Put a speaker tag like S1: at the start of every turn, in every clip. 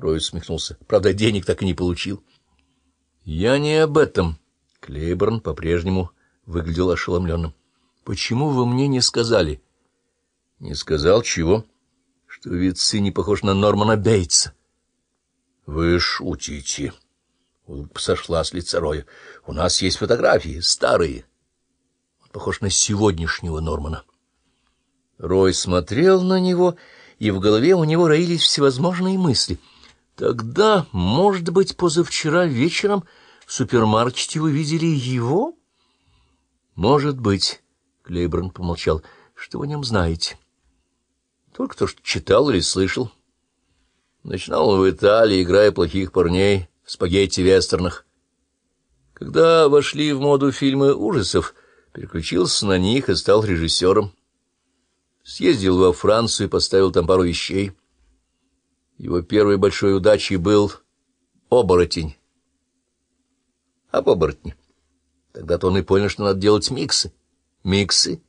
S1: Рой усмехнулся. Правда, денег так и не получил. — Я не об этом. Клейборн по-прежнему выглядел ошеломленным. — Почему вы мне не сказали? — Не сказал чего? — Что Витси не похож на Нормана Бейтса. — Вы шутите. Улыбка сошла с лица Роя. — У нас есть фотографии, старые. Он похож на сегодняшнего Нормана. Рой смотрел на него, и в голове у него роились всевозможные мысли. Тогда, может быть, позавчера вечером в супермаркете вы видели его? Может быть, Клейборн помолчал. Что вы о нем знаете? Только то, что читал или слышал. Начинал он в Италии, играя плохих парней в спагетти-вестернах. Когда вошли в моду фильмы ужасов, переключился на них и стал режиссером. Съездил во Францию и поставил там пару вещей. Его первой большой удачей был оборотень. Об оборотне. Тогда-то он и понял, что надо делать миксы. Миксы?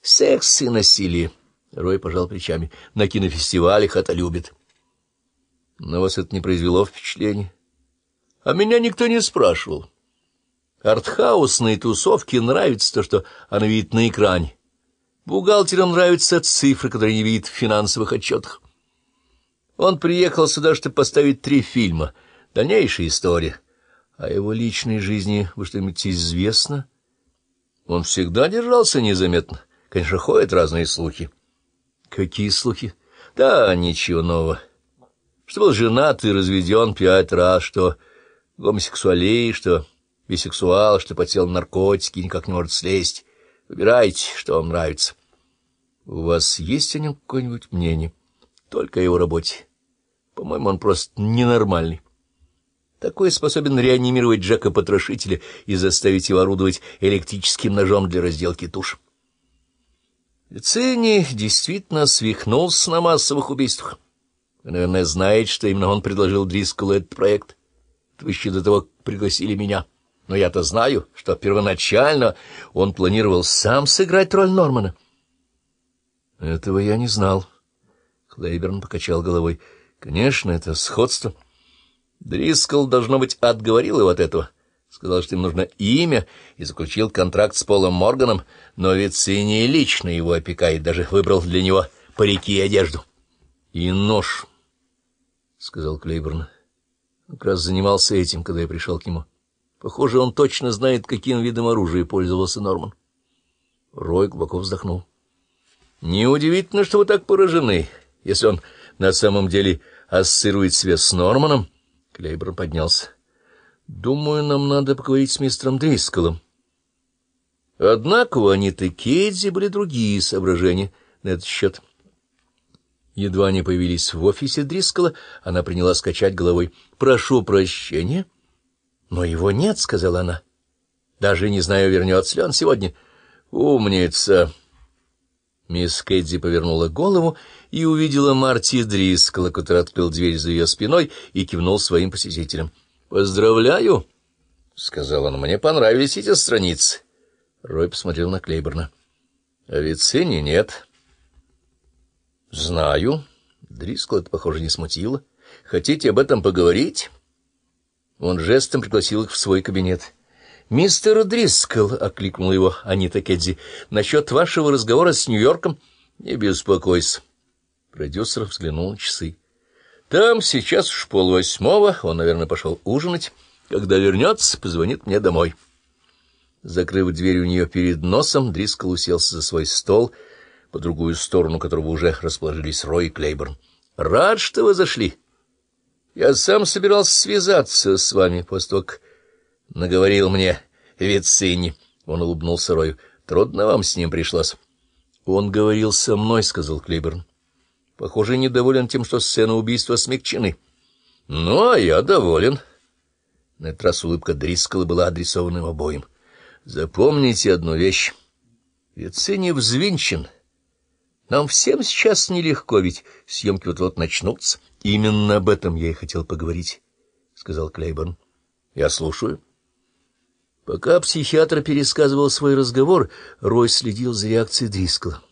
S1: Секс и насилие. Рой пожал плечами. На кинофестивалях это любит. Но вас это не произвело впечатления. А меня никто не спрашивал. Артхаусные тусовки нравится то, что она видит на экране. Бухгалтерам нравятся цифры, которые не видит в финансовых отчетах. Он приехал сюда, чтобы поставить три фильма. Дальнейшая история. О его личной жизни вы что-нибудь известно? Он всегда держался незаметно. Конечно, ходят разные слухи. Какие слухи? Да, ничего нового. Что был женат и разведен пять раз, что гомосексуалей, что бисексуал, что потел наркотики, никак не может слезть. Выбирайте, что вам нравится. У вас есть о нем какое-нибудь мнение? Только о его работе. По-моему, он просто ненормальный. Такой способен реанимировать Джека-потрошителя и заставить его орудовать электрическим ножом для разделки туш. Лицини действительно свихнулся на массовых убийствах. Вы, наверное, знаете, что именно он предложил Дрискулу этот проект. Вы еще до того пригласили меня. Но я-то знаю, что первоначально он планировал сам сыграть роль Нормана. — Этого я не знал. Клейберн покачал головой. — Конечно, это сходство. Дрискл, должно быть, отговорил его от этого. Сказал, что им нужно имя, и заключил контракт с Полом Морганом, но Вицини лично его опекает, даже выбрал для него парики и одежду. — И нож, — сказал Клейберн. Как раз занимался этим, когда я пришел к нему. Похоже, он точно знает, каким видом оружия пользовался Норман. Рой глубоко вздохнул. Неудивительно, что вы так поражены, если он на самом деле ассоциирует себя с Норманом. Клейборн поднялся. Думаю, нам надо поговорить с мистером Дрисколом. Однако у Аниты Кейдзи были другие соображения на этот счет. Едва они появились в офисе Дрискола, она приняла скачать головой. «Прошу прощения». «Но его нет», — сказала она. «Даже не знаю, вернется ли он сегодня». «Умница!» Мисс Кэдди повернула голову и увидела Марти Дрискала, который открыл дверь за ее спиной и кивнул своим посетителям. — Поздравляю, — сказал он, — мне понравились эти страницы. Рой посмотрел на Клейборна. — А нет. — Знаю. Дрискл это, похоже, не смутило. — Хотите об этом поговорить? Он жестом пригласил их в свой кабинет. — «Мистер Дрискл», — окликнул его Анита Кедзи, — «насчет вашего разговора с Нью-Йорком не беспокойся». Продюсер взглянул на часы. «Там сейчас уж полвосьмого, он, наверное, пошел ужинать. Когда вернется, позвонит мне домой». Закрыв дверь у нее перед носом, Дрискл уселся за свой стол, по другую сторону которого уже расположились Рой и Клейборн. «Рад, что вы зашли. Я сам собирался связаться с вами после того, наговорил мне Вицини. Он улыбнулся Рою. — Трудно вам с ним пришлось. — Он говорил со мной, — сказал Клейберн. — Похоже, недоволен тем, что сцены убийства смягчены. — Ну, а я доволен. На этот раз улыбка Дрискала была адресована обоим. — Запомните одну вещь. Вицини взвинчен. Нам всем сейчас нелегко, ведь съемки вот-вот начнутся. Именно об этом я и хотел поговорить, — сказал Клейборн. — Я слушаю. — Пока психиатр пересказывал свой разговор, Рой следил за реакцией Дрискла.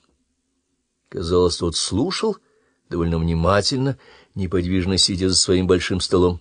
S1: Казалось, тот слушал довольно внимательно, неподвижно сидя за своим большим столом.